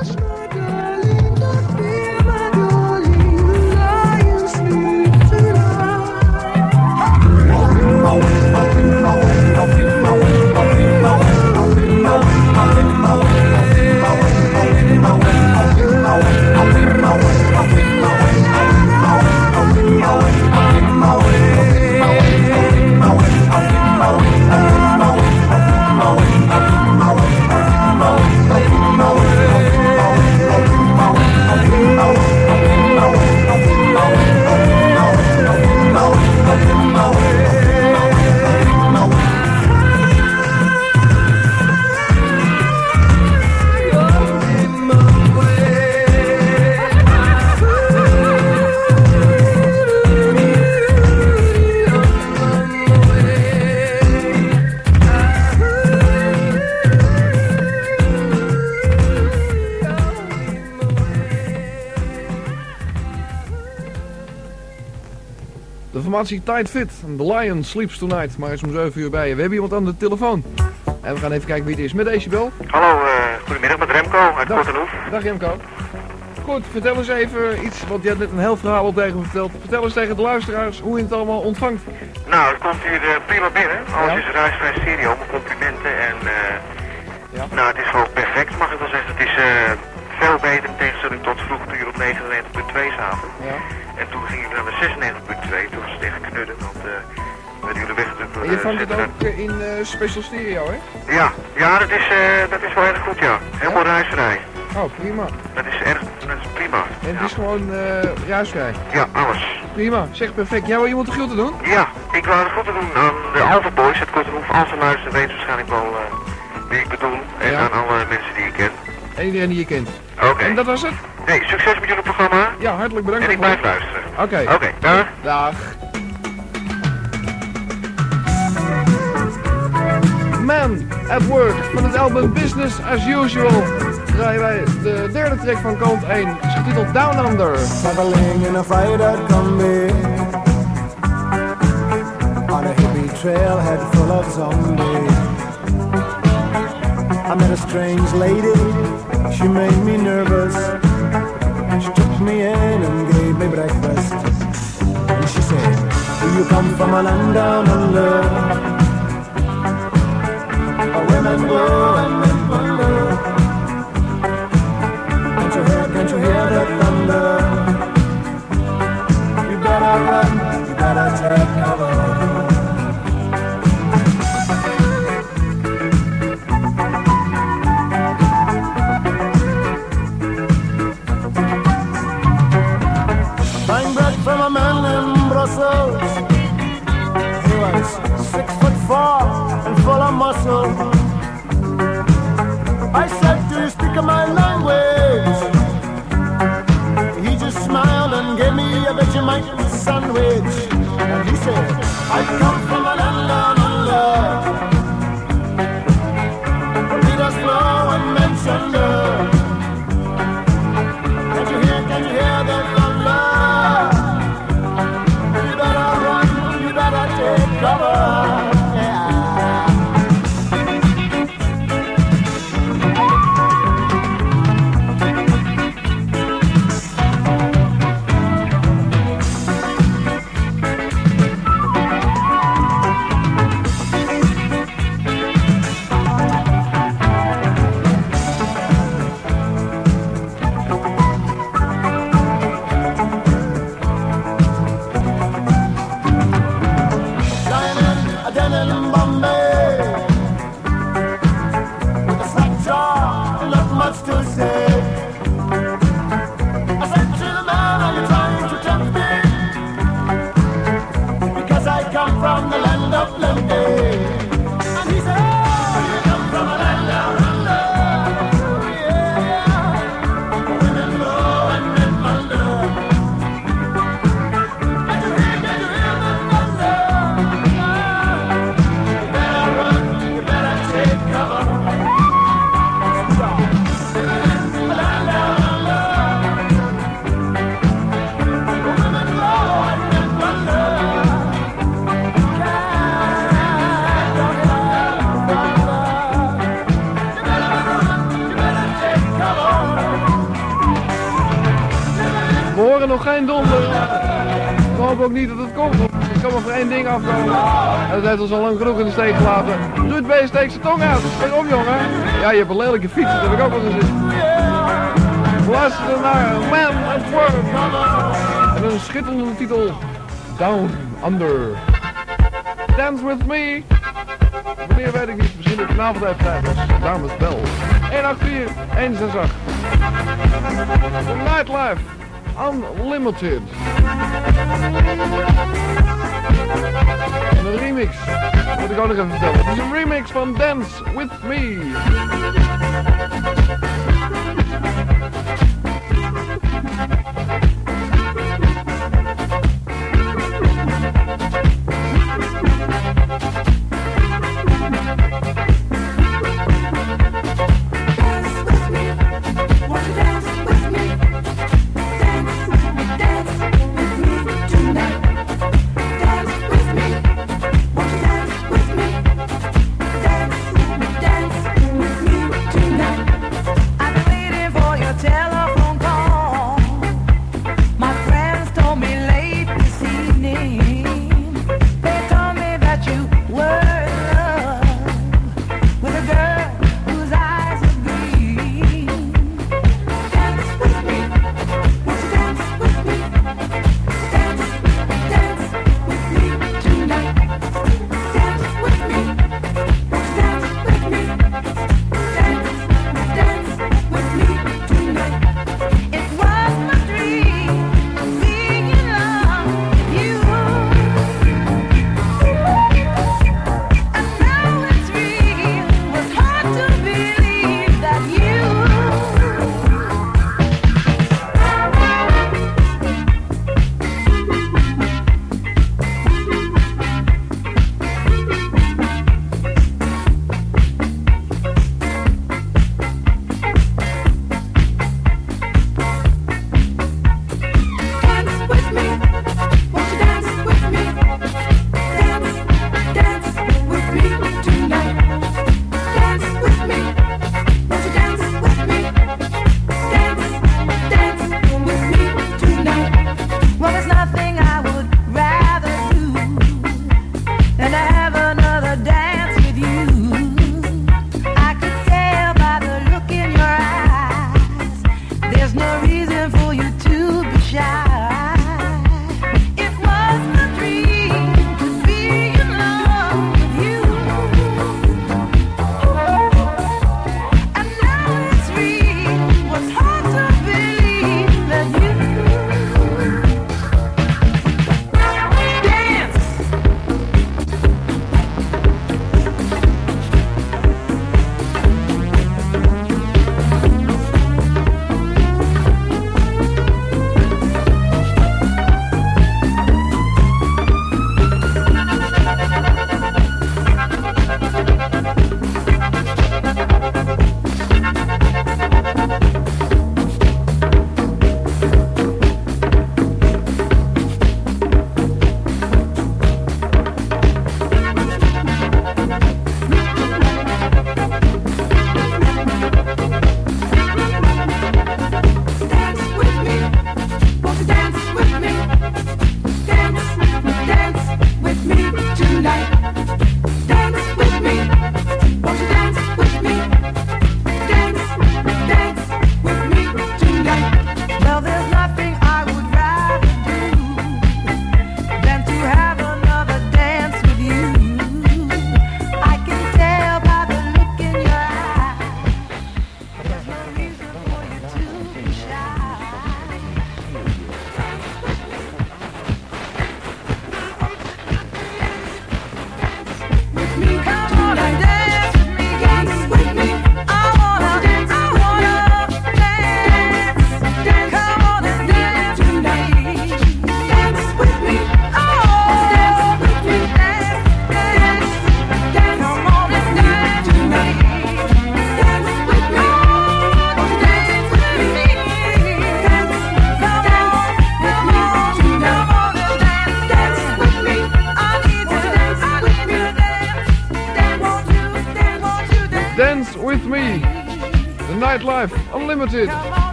Oscar. Tight Fit. The Lion Sleeps Tonight. Maar is om 7 uur bij je. We hebben iemand aan de telefoon. En we gaan even kijken wie het is. Met Decibel. Hallo, uh, goedemiddag met Remco uit Kortenhoef. Dag Remco. Goed, vertel eens even iets, want je hebt net een heel verhaal op tegen verteld. Vertel eens tegen de luisteraars hoe je het allemaal ontvangt. Nou, het komt hier uh, prima binnen. Alles ja. is ruisvrij stereo, mijn complimenten en... Uh, ja. Nou, het is gewoon perfect, mag ik wel zeggen. Het is veel beter in tegenstelling tot vroeger op 99.2 s'avonds. Ja. En toen ging ik naar de 96.2, toen was het echt knudden, want uh, werden jullie weggedrukt door En je vangt het ook uh, in uh, special stereo, hè? Ja, ja dat, is, dat is wel erg goed, ja. Helemaal ja? ruisvrij. Oh, prima. Dat is echt, dat is prima. En het is gewoon ruisvrij? Ja, alles. Prima, zeg perfect. Jij wil iemand de groeten doen? Ja, ik wil de groeten doen aan de Alpha Boys. Het Kortenhoef, als ze luisteren, weet waarschijnlijk wel wie ik bedoel. En aan alle mensen die je kent. En iedereen die je kent. Oké. En dat was het? Nee, succes met jullie programma. Ja, hartelijk bedankt. En ik blijf luisteren. Oké. Oké, okay, dag. Dag. Man at Work van het album Business as Usual draaien wij de derde track van kant 1, is getiteld Down Under. Traveling in a freighter combi On a hippie trailhead full of zombies I met a strange lady She made me nervous. Took me in and gave me breakfast. And she said, Do you come from a land down under? Where women go and men wonder. Can't you hear, can't you hear the thunder? You better run, you better take cover. Dat heeft ons al lang genoeg in de steek gelaten. Ruud B. steekt zijn tong uit. Waarom jongen? Ja, je hebt een lelijke fiets. Dat heb ik ook al gezien. Luister naar Man at Work. En een schitterende titel. Down Under. Dance With Me. Wanneer weet ik niet. Misschien op vanavond even tijd was. Dames bel. 184 168. Nightlife. Unlimited. En een remix. Moet ik ook nog even vertellen. Het is een remix van Dance With Me.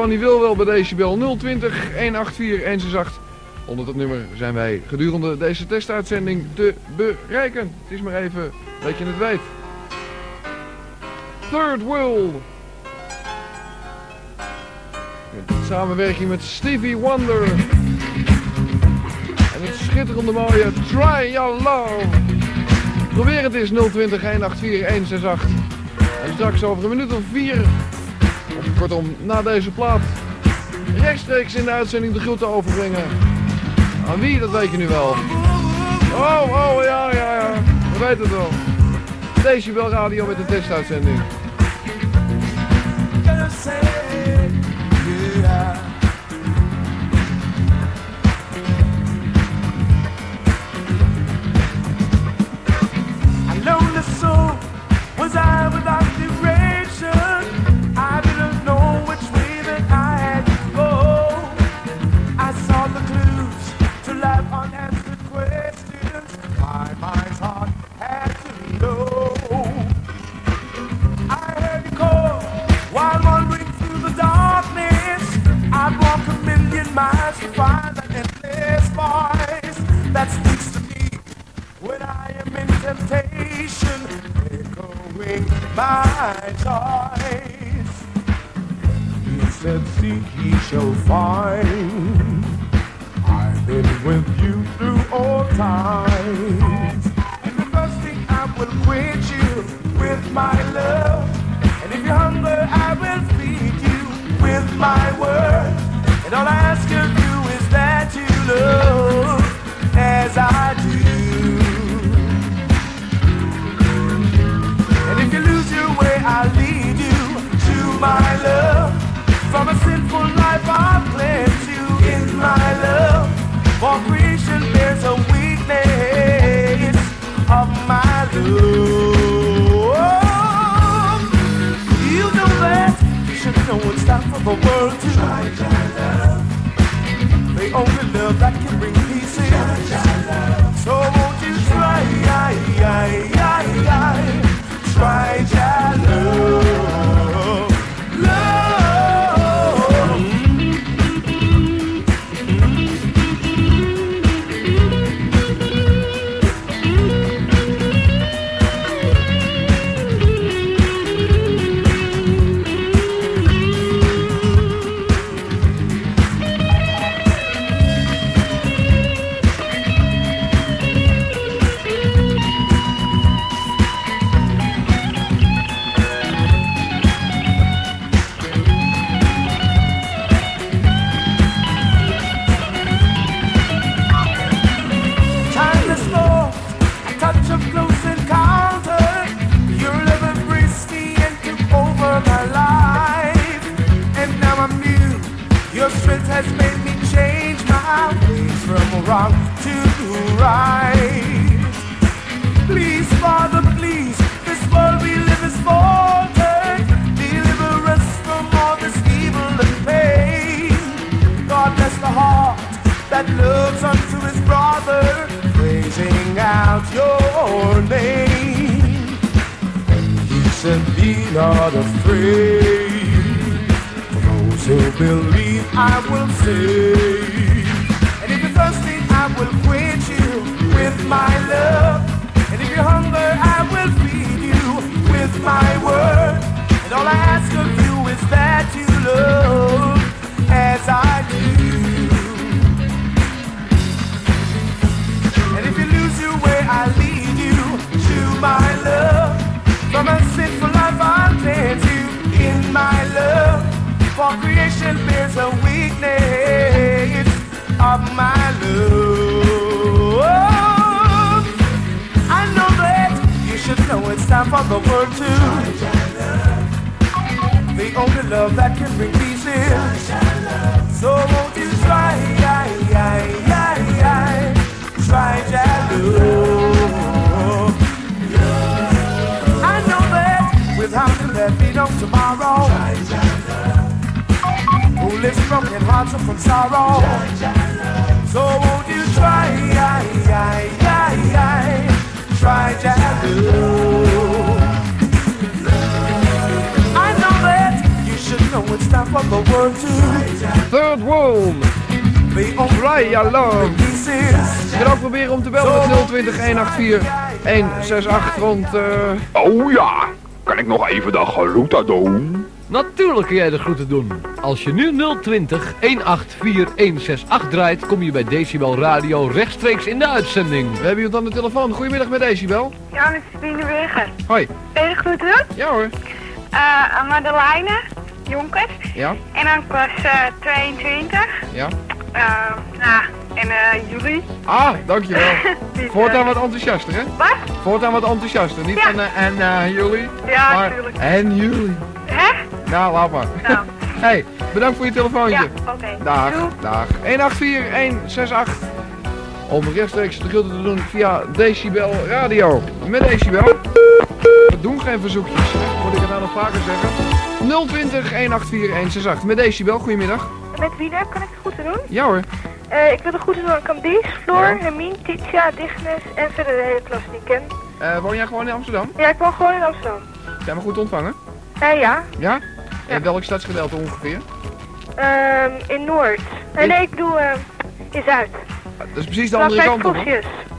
Telefoon die wil wel bij Decibel 020 184 168. Onder dat nummer zijn wij gedurende deze testuitzending te bereiken. Het is maar even dat je het weet. Third World. In samenwerking met Stevie Wonder. En het schitterende mooie Try Your Love. Probeer het eens 020 184 168. En straks over een minuut of vier, kortom na deze plaat, rechtstreeks in de uitzending de groeten overbrengen. Aan wie, dat weet je nu wel. Oh, oh, ja, ja, ja. We weten het wel. Decibel Radio met een testuitzending. My for the world to try, try love. The only love that can bring peace in. So won't you try, try, broken lots of from sorrow. So won't you try, I, I, I, try Jack I know that you should know it's time for the world to. Third room. Fly your love. Je kan ook proberen om te bellen met 020 184 168 rond. Uh... Oh ja, kan ik nog even de galuta doen? Natuurlijk kun jij de groeten doen. Als je nu 020 184 168 draait, kom je bij Decibel Radio rechtstreeks in de uitzending. we hebben iemand aan de telefoon. Goedemiddag met Decibel. Ja, met Sabine Weger. Hoi. Ben je goed doen? Ja hoor. Uh, Madeleine, Jonkers. Ja, En dan klas eh, 22. ja. Eh, nou, en eh jullie. Ah, dankjewel. Voortaan wat enthousiaster, hè? Wat? Voortaan wat enthousiaster. Niet Ja. van en eh, jullie, Ja, maar natuurlijk. en jullie. Hè? Nou, laat maar. Nou, hey, bedankt voor je telefoontje. ja, oké. Dag, dag. 184 168. Om rechtstreeks de groeten te doen via Decibel Radio. Met Decibel. We doen geen verzoekjes. Moet ik het nou nog vaker zeggen? 020 184 168. Met Decibel, goedemiddag. Met wie dan kan ik het goed doen? Ja hoor. Eh, ik wil de groeten doen aan Candice, Floor, Ja. Hermine, Titia, Dignes en verder de hele klas die ik ken. Eh, woon jij gewoon in Amsterdam? Ja, ik woon gewoon in Amsterdam. Zijn we goed ontvangen? Eh, ja. Ja? In welk stadsgedeelte ongeveer? Ehm, in Noord. Nee, In- nee, ik bedoel eh, in Zuid. Dat is precies de andere kant op.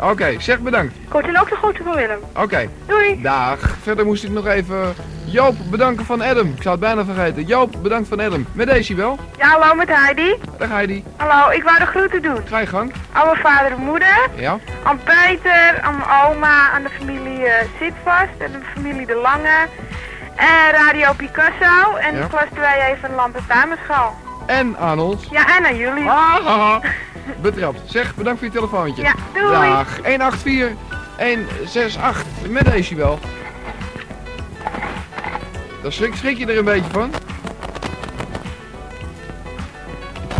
Oké, zeg bedankt. Goed, en ook de groeten van Willem. Oké, Doei. dag. Verder moest ik nog even Joop bedanken van Adam. Ik zou het bijna vergeten. Joop, bedankt van Adam. Met Decibel. Ja, hallo met Heidi. Dag Heidi. Hallo, ik wou de groeten doen. Ga je gang. Aan mijn vader en moeder, Ja? aan Peter, aan mijn oma, aan de familie eh Zitvast en de familie De Lange. En Radio Picasso en Ja. de klas 2 even Lamp en aan ons. Ja, en aan jullie. Ah. Betrapt. Zeg, bedankt voor je telefoontje. Ja, doei. Dag. 184 168 met Decibel. Daar schrik, schrik je er een beetje van.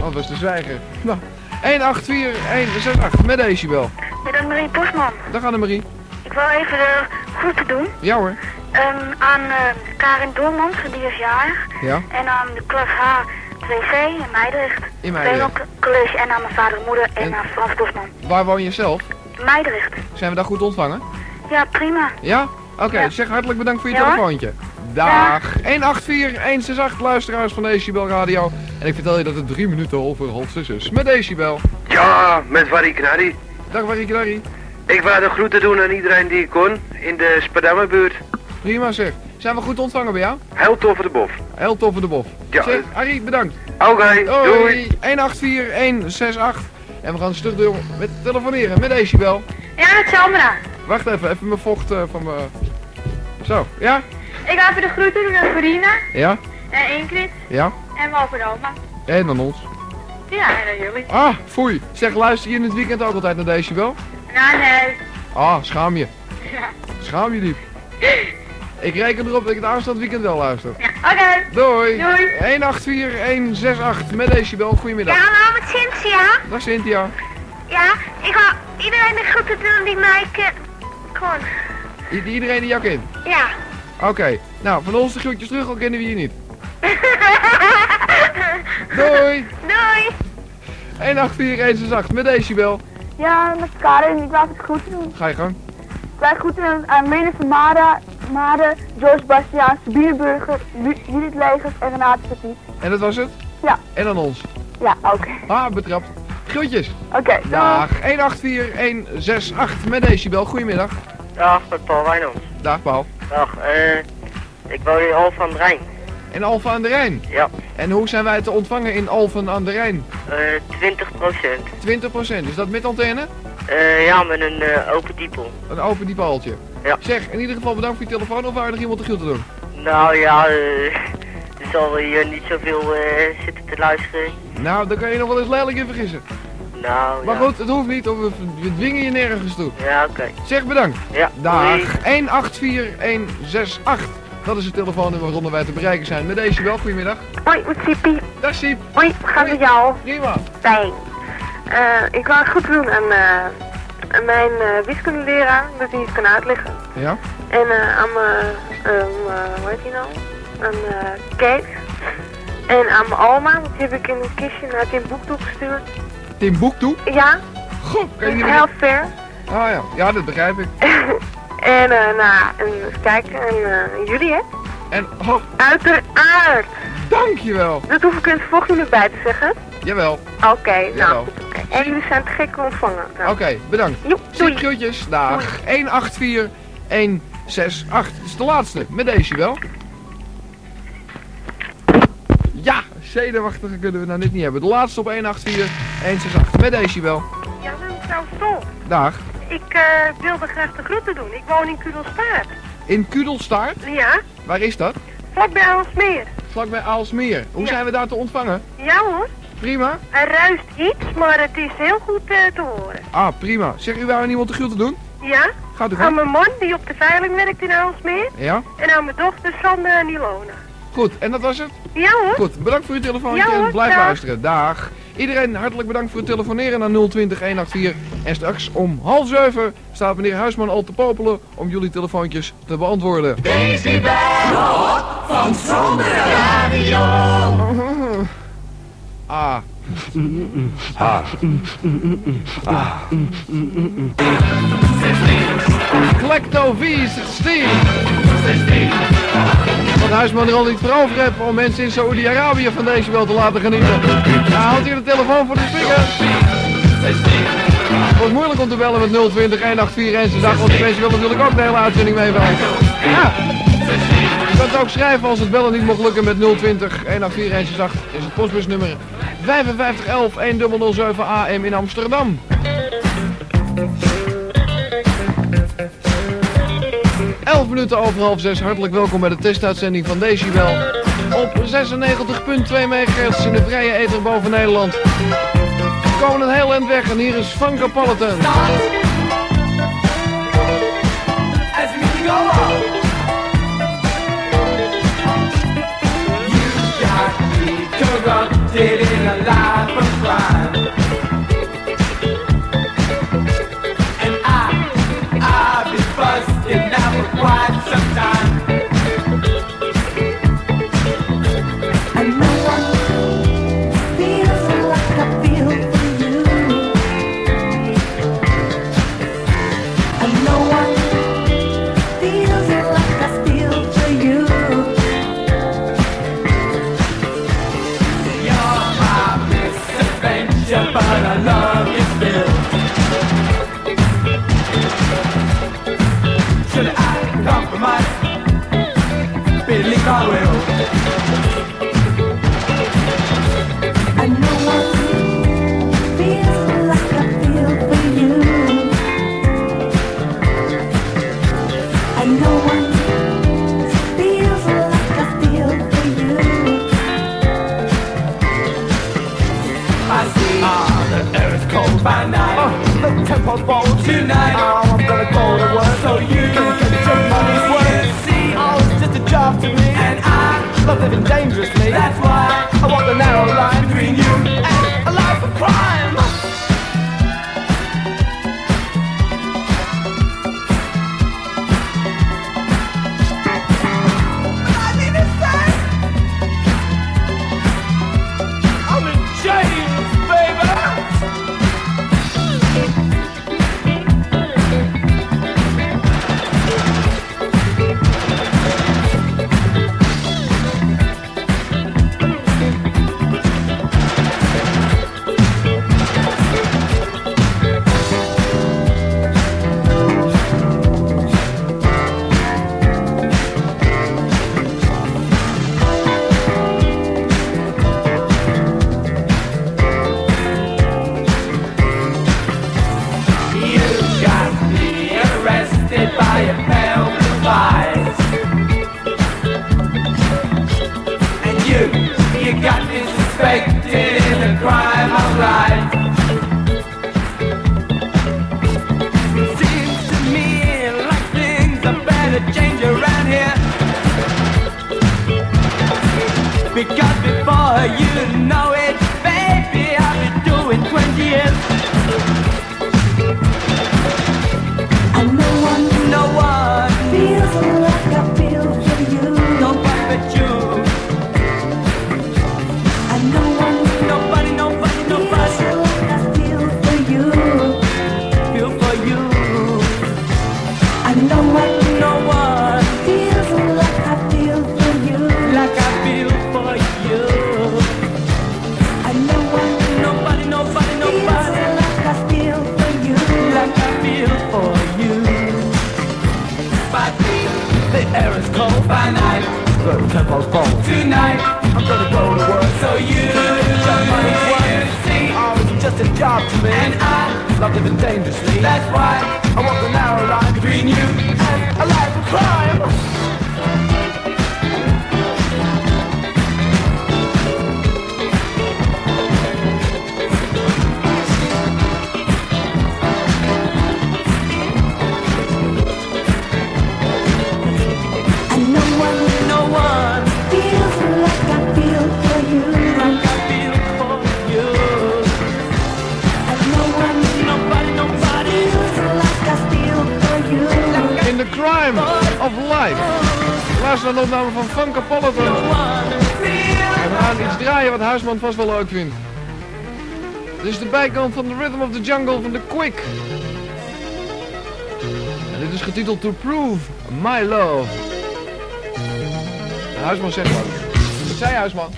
Oh, was de zwijger. Nou, 184 168 met Decibel. Met dan Marie Bosman. Dag Annemarie. Ik wil even de groeten doen Ja hoor. Ehm, aan eh, Karin Doormans, die is jarig. Ja, En aan de klas H 2C in Meidrecht. in Meidrecht. Tweemaal college en aan mijn vader en moeder en, En- aan Frans Bosman. Waar woon je zelf? Meidrecht. Zijn we daar goed ontvangen? Ja, prima. Ja? Oké, Ja. zeg hartelijk bedankt voor je Ja, telefoontje. Dag. 184 168 luisteraars van Decibel Radio. En ik vertel je dat het drie minuten over half zes is. Met Decibel. Ja, met Barry Knarri. Dag Marieke Ik wou de groeten doen aan iedereen die ik kon in de Spadammerbuurt. Prima zeg. Zijn we goed ontvangen bij jou? Heel tof voor de bof. Heel tof voor de bof. Ja. Zeg, Harry, bedankt. Oké, doei. Doei. 184 168. En we gaan stug door met telefoneren met Decibel. Ja, met Sandra. Wacht even, even mijn vocht eh, van mijn... Zo, ja? Ik ga even de groeten doen aan Verina Ja? en Ingrid Ja? en Walter oma. En dan ons. Ja, en aan jullie. Ah, foei. Zeg, luister je in het weekend ook altijd naar Decibel? Nou, nee. Ah, schaam je. Ja. Schaam je diep. Ik reken erop dat ik het aanstaand weekend wel luister. Ja, oké. Doei. Doei. 184 168 met Decibel. Goedemiddag. Ja, hallo met Cynthia. Dag Cynthia. Ja, ik ga iedereen de groeten doen die mij kent. Gewoon. I- iedereen die jou kent. Ja. Oké. Nou, van ons de groetjes terug, al kennen we je niet. Doei. Doei. 184 168 met Decibel. Ja, met Karin. Ik wou het groeten doen. Ga je gang. Wij groeten aan Mene van Mara, Made, George Bastiaan, Sabine Burger, Lu- Judith Legers en Renate Petit. En dat was het? Ja. En aan ons. Ja, oké. Ah, betrapt. Groetjes. Oké, Dag. 184 168 met Decibel. Goedemiddag. Dag, met Paul Wijnands. Dag Paul. Dag, eh, ik woon in Al van het Rijn. In Alphen aan de Rijn. Ja. En hoe zijn wij te ontvangen in Alphen aan de Rijn? Eh, 20 procent. 20%. Is dat met antenne? Eh, ja, met een eh, open diepel. Een open diepaltje. Ja. Zeg, in ieder geval bedankt voor je telefoon of nog iemand de groeten doen? Nou ja, eh, er zal hier niet zoveel eh, zitten te luisteren. Nou, daar kan je nog wel eens lelijk in vergissen. Nou, Maar ja. goed, het hoeft niet, of we, we dwingen je nergens toe. Ja, oké. Zeg bedankt. Ja, Dag. doei. 184168. Dat is het telefoonnummer waaronder wij te bereiken zijn. Met deze wel, goedemiddag. Hoi, met Sippie. Dag Siep. Hoi, we gaan met jou. Prima. Fijn. Eh, ik wou het goed doen aan, eh, mijn eh, wiskundeleraar, dat hij iets kan uitleggen. Ja? En aan mijn, hoe heet hij nou? Aan Kees. En aan mijn oma, want die heb ik in een kistje naar Timbuktu gestuurd. Timbuktu. Ja, Goh, kan je niet heel ver. Ah ja, ja, dat begrijp ik. En eh, nou, en even kijken, en jullie hè? En, oh, Uiteraard. Dankjewel. Dat hoef ik in het volgende bij te zeggen. Jawel. Oké, nou. En jullie zijn te gek ontvangen. Nou. Oké, bedankt. Joep, doei. Groetjes. Dag. 184168. Dat is de laatste. Met deze wel. Ja, zenuwachtige kunnen we nou net niet hebben. De laatste op 184168. Met deze wel. Ja, mevrouw Stol. Dag. Ik eh, wilde graag de groeten doen. Ik woon in Kudelstaart. In Kudelstaart. Ja, Waar is dat? vlakbij Aalsmeer. Vlakbij Aalsmeer. Hoe Ja. zijn we daar te ontvangen? Ja hoor. Prima. Er ruist iets, maar het is heel goed eh, te horen. Ah, prima. Zeg, u wou aan iemand de groeten doen? Ja? Gaat u Aan gang. mijn man die op de veiling werkt in Aalsmeer. Ja? En aan mijn dochter Sander en Ilona. Goed, en dat was het? Ja hoor. Goed, bedankt voor uw telefoontje Ja, hoor, en blijf dag. luisteren. Dag. Iedereen hartelijk bedankt voor het telefoneren naar 020 184. En straks om half zeven staat meneer Huisman al te popelen om jullie telefoontjes te beantwoorden. Ah. Klecto V16. Wat Huisman er al niet voor over heeft om mensen in Saoedi-Arabië van deze wel te laten genieten. Nou, houdt hier de telefoon voor de speaker. Het wordt moeilijk om te bellen met 020 184 dag, want die mensen willen natuurlijk ook de hele uitzending meebellen. Ja. Kunt ook schrijven als het bellen niet mocht lukken met 020 184 dag. Is het postbusnummer 5511 1007 AM in Amsterdam. Elf minuten over half zes. Hartelijk welkom bij de testuitzending van Decibel. Op 96.2 MHz in de vrije ether boven Nederland. We komen een heel eind weg en hier is Funka Paladin. Corrupted 아, 왜요? Living dangerously. That's why I walk the narrow line between you and to me. and I, Love living dangerously. that's why I walk the narrow line between you and a life of crime. Of life. Luister naar de opname van Funkapolitan. En we gaan iets draaien wat Huisman vast wel leuk vindt. Dit is de bijkant van The Rhythm of the Jungle van The Quick. En dit is getiteld To Prove My Love. En Huisman zegt wat. Wat zei Huisman?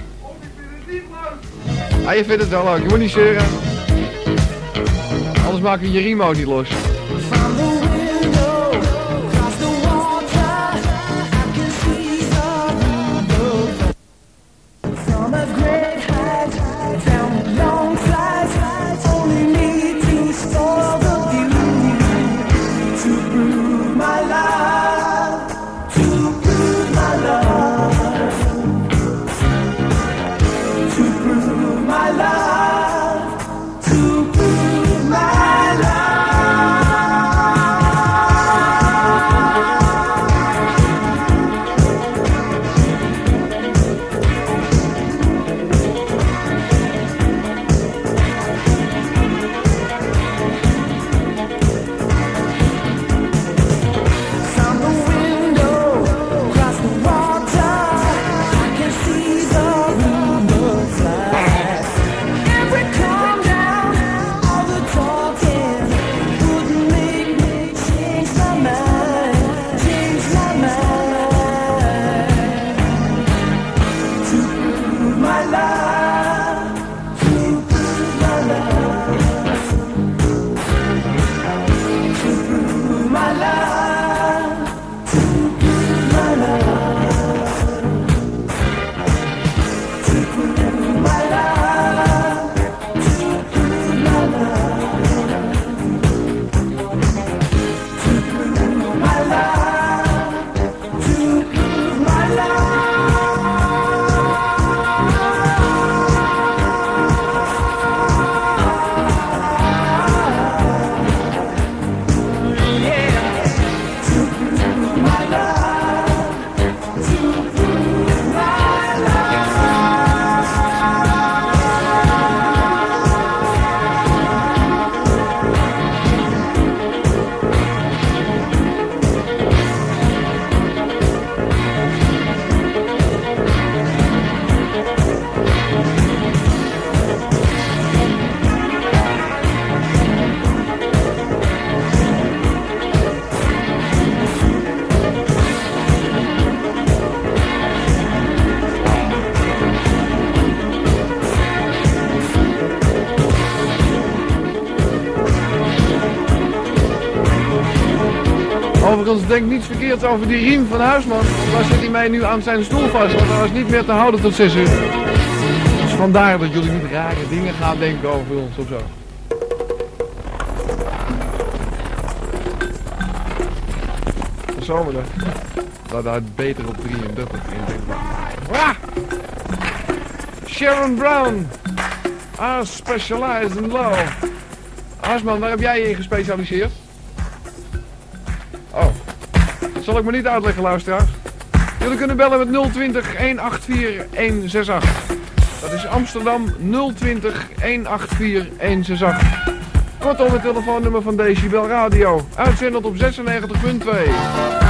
Ah, je vindt het wel leuk. Je moet niet zeuren. Anders maken we je remo niet los. Denk niets verkeerds over die riem van Huisman. Want daar zit hij mij nu aan zijn stoel vast. Want hij was niet meer te houden tot 6 uur. Dus vandaar dat jullie niet rare dingen gaan denken over ons of zo. Zomer Dat uit beter op 33 in Ah! Sharon Brown. I specialize in love. Huisman, waar heb jij je in gespecialiseerd? Oh. Zal ik me niet uitleggen, luisteraars. Jullie kunnen bellen met 020 184 168. Dat is Amsterdam 020 184 168. Kortom, het telefoonnummer van Decibel Radio. Uitzendend op 96.2.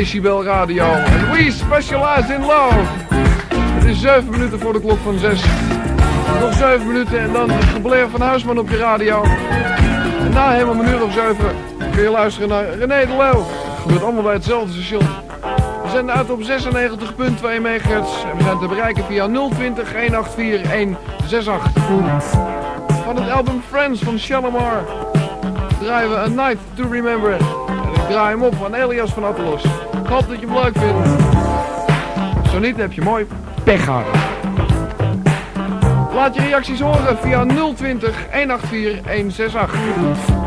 Decibel Radio. We specialize in love. Het is 7 minuten voor de klok van 6. Nog 7 minuten en dan het gebleer van Huisman op je radio. En na helemaal een uur of 7 kun je luisteren naar René de Leeuw. Het gebeurt allemaal bij hetzelfde station. We zenden uit op 96.2 MHz. En we zijn te bereiken via 020 184 168. Van het album Friends van Shalimar draaien we A Night to Remember. En ik draai hem op van Elias van Attelos. Hoop dat je hem leuk vindt. Zo niet, dan heb je mooi pech gehad. Laat je reacties horen via 020 184 168.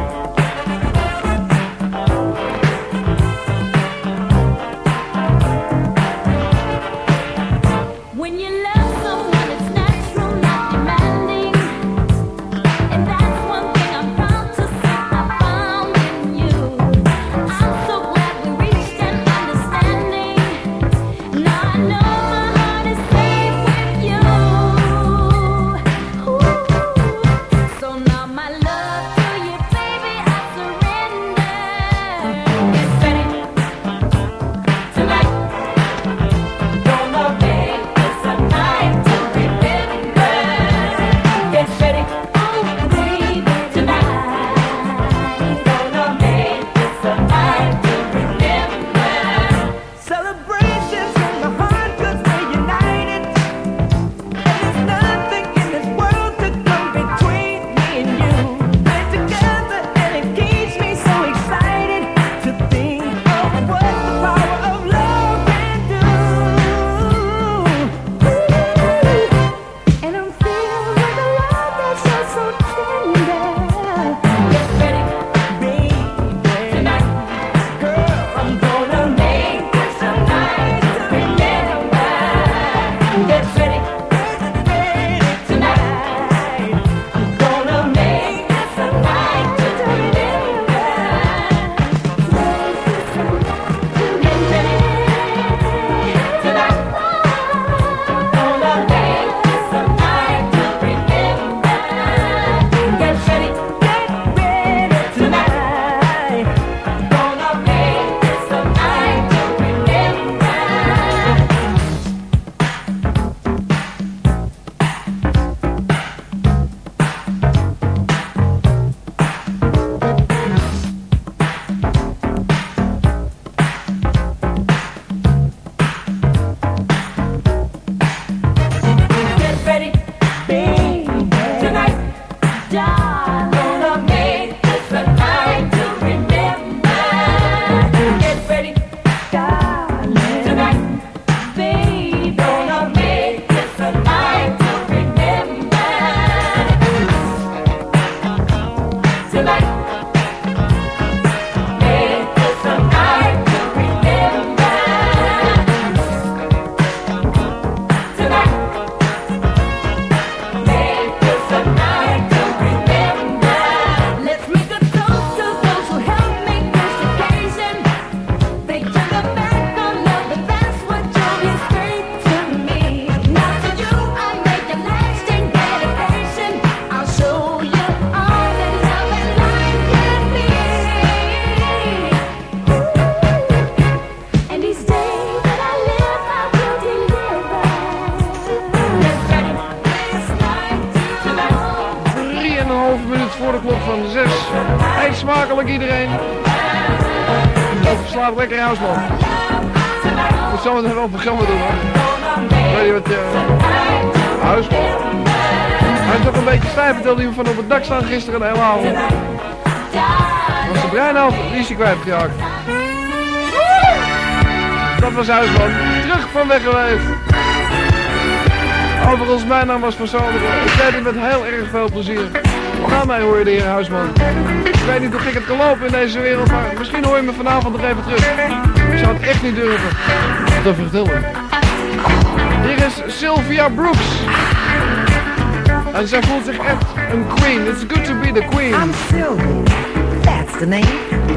Dak staan gisteren de hele avond. Was de breinhoofd, die is hij. Dat was huisman. Terug van weg geweest. Overigens, mijn naam was Van. Ik deed het met heel erg veel plezier. Na mij hoor je de heer Huisman. Ik weet niet hoe ik het kan lopen in deze wereld, maar misschien hoor je me vanavond nog even terug. Ik zou het echt niet durven te vertellen. Hier is Sylvia Brooks. Zich echt een queen. It's good to be the queen. I'm Sylvia. That's the name.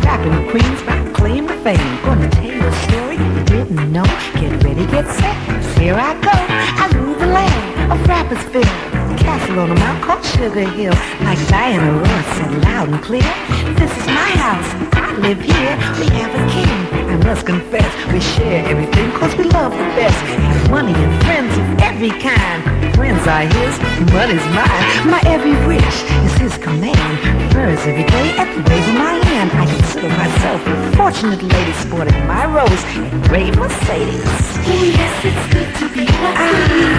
Rapping the Queen's rock claim to fame. Gonna tell you a story you didn't know. Get ready, get set. Here I go. I rule the land of Rappersville. Castle on a mount called Sugar Hill. Like Diana Ross said loud and clear. This is my house. I live here. We have a king. I'm let's confess we share everything cause we love the best. Money and friends of every kind. Friends are his, money's mine. My every wish is his command. Prayers every day at the wave of my hand. I consider myself a fortunate lady sporting my rose and gray Mercedes. Yes, it's good to be the ah. queen.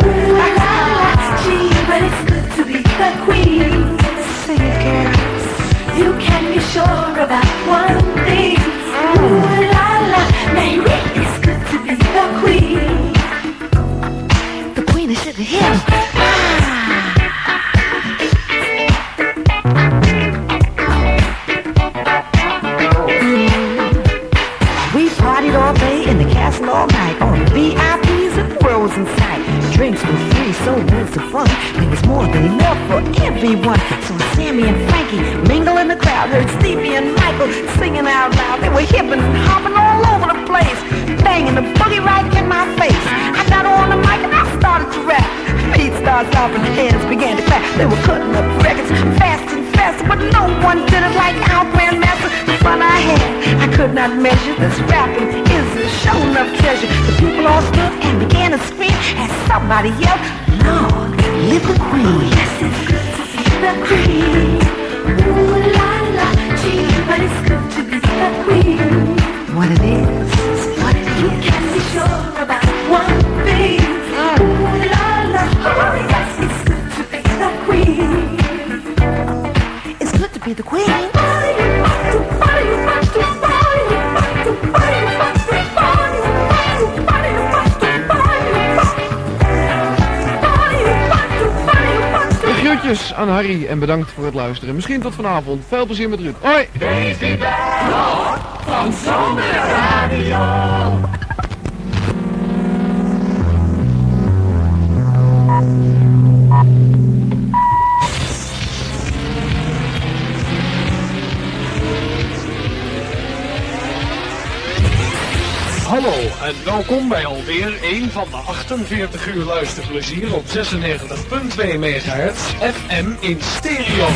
Ooh la la, gee, but it's good to be the queen. Sing it, girls. You can be sure about one thing. Here. Drinks were free, so was the fun. There was more than enough for everyone. So Sammy and Frankie mingle in the crowd. Heard Stevie and Michael singing out loud. They were hipping and hopping all over the place, banging the boogie right in my face. I got on the mic and I started to rap. Feet started and hands began to clap. They were cutting up records fast and fast, but no one did it like our grandmaster. The fun I had, I could not measure. This rapping is somebody else. No, live with me. Yes, it's good to see the queen. Groetjes aan Harry en bedankt voor het luisteren. Misschien tot vanavond. Veel plezier met Ruud. Hoi! Hallo en welkom bij alweer een van de 48 uur luisterplezier op 96.2 MHz FM in stereo.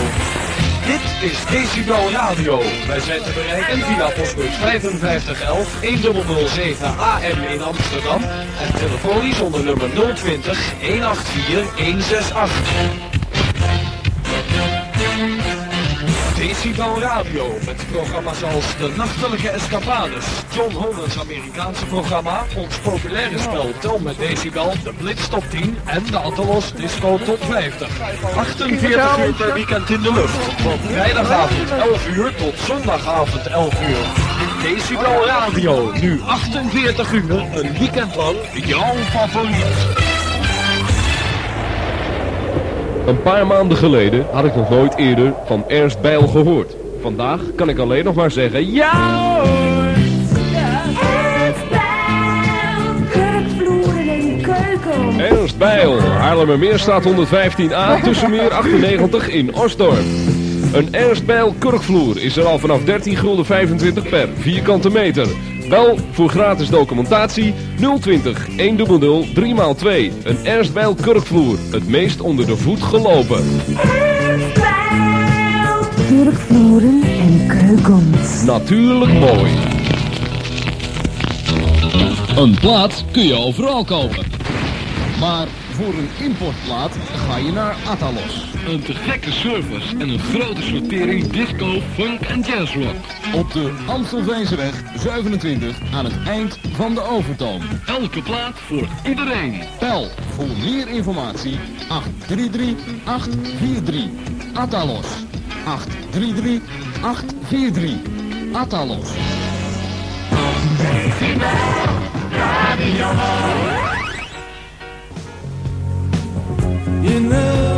Dit is Decibel Radio. Wij zijn te bereiken via postbus 5511 1007 AM in Amsterdam en telefonisch onder nummer 020 184 168. Decibel Radio met programma's als De Nachtelijke Escapades, John Holland's Amerikaanse programma, ons populaire spel Tel met Decibel, de Blitz Top 10 en de Atalos Disco Top 50. 48 uur per weekend in de lucht, van vrijdagavond 11 uur tot zondagavond 11 uur. Decibel Radio, nu 48 uur, een weekend lang, jouw favoriet. Een paar maanden geleden had ik nog nooit eerder van Ernst Bijl gehoord. Vandaag kan ik alleen nog maar zeggen ja hoor! Kurkvloeren en keuken. Ernst Bijl, Haarlemmermeerstraat 115a, Tussenmeer 98 in Osdorp. Een Ernst Bijl kurkvloer is er al vanaf 13 gulden 25 per vierkante meter. Bel voor gratis documentatie 020 100 3x2. Een Ernst Bijl kurkvloer, het meest onder de voet gelopen. Kurkvloeren en keukens. Natuurlijk mooi. Een plaat kun je overal kopen. Maar voor een importplaat ga je naar Atalos. Een te gekke service en een grote sortering disco, funk en jazzrock. Op de Amstelveenseweg 27 aan het eind van de Overtoom. Elke plaat voor iedereen. Bel voor meer informatie 833-843. Atalos. 833-843. Atalos. You know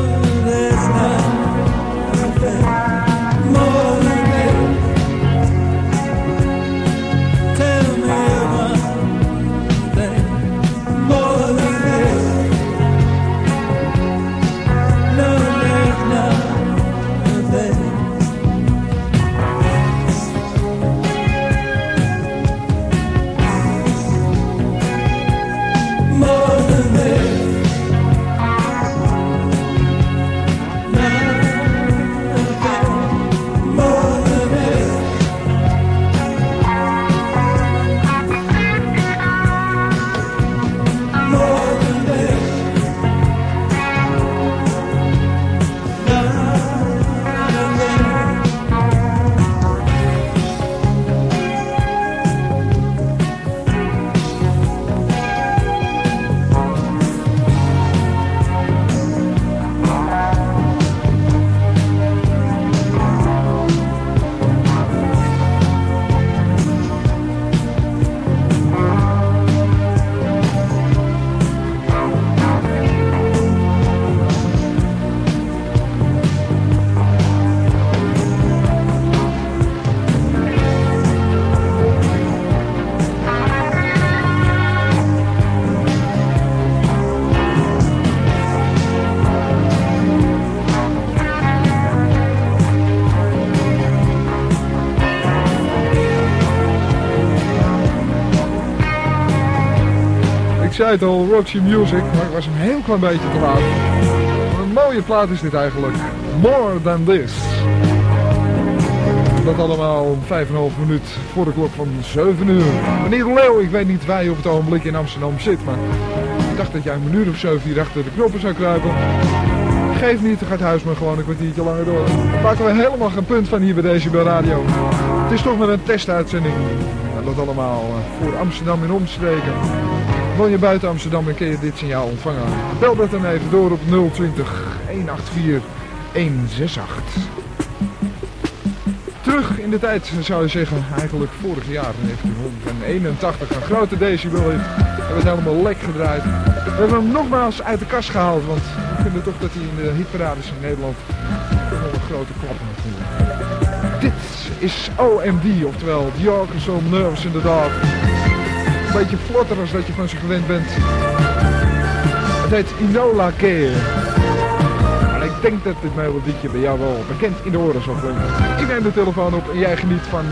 zei het al, Roxy Music, maar ik was een heel klein beetje te laat. Een mooie plaat is dit eigenlijk. More Than This. Dat allemaal 5,5 minuut voor de klok van 7 uur. Meneer Leeuw, ik weet niet waar je op het ogenblik in Amsterdam zit, maar ik dacht dat jij een minuut of 7 hier achter de knoppen zou kruipen. Geef niet, dan gaat huis maar gewoon een kwartiertje langer door. Daar maken we helemaal geen punt van hier bij Decibel Radio. Het is toch maar een testuitzending. En dat allemaal eh, voor Amsterdam in omstreken. Woon je buiten Amsterdam en kun je dit signaal ontvangen. Bel dat dan even door op 020 184 168. Terug in de tijd zou je zeggen, eigenlijk vorig jaar 1981, een grote decibel hit. We hebben het helemaal lek gedraaid. We hebben hem nogmaals uit de kast gehaald, want we vinden toch dat hij in de hitparades in Nederland wel een grote klap moet. Dit is OMD, oftewel The Arkansas Nerves inderdaad een beetje vlotter als dat je van ze gewend bent. Het heet Inola Keer. Maar ik denk dat dit melodietje bij jou wel bekend in de oren zal klinken. Ik neem de telefoon op en jij geniet van...